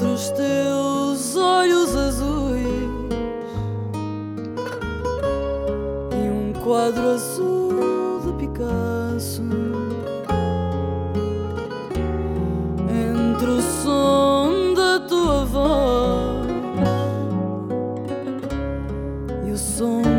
entre os teus olhos azuis e um quadro azul de Picasso. Entre o som da tua voz e o som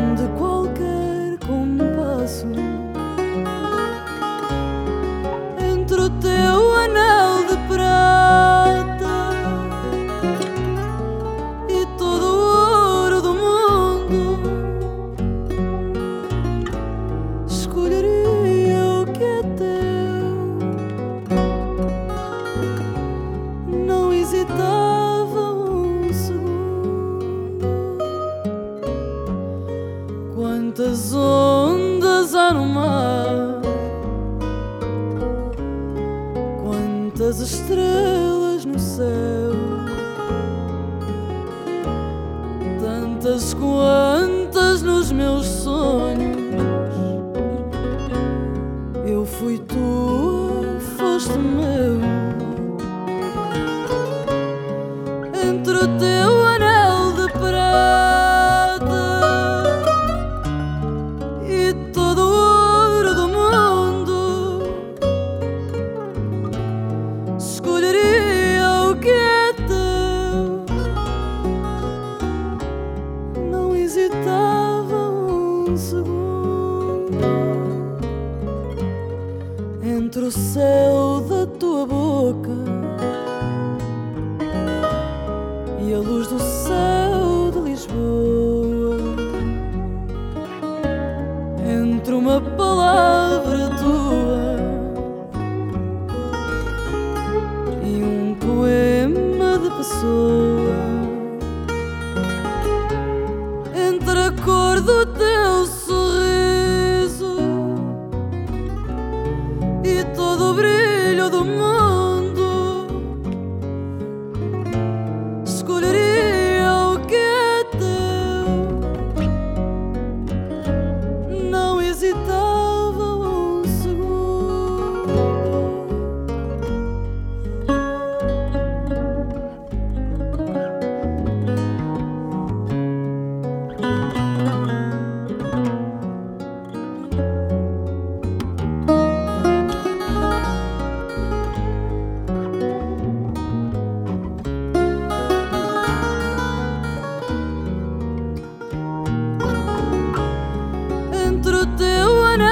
Quantas ondas há no mar? Quantas estrelas no céu? Tantas quantas nos meus sonhos. Eu fui tua, foste meu. Entre o céu da tua boca e a luz do céu de Lisboa. Entre uma palavra tua e um poema de pessoa. Entre a cor do teu e todo o brilho do mundo, the one I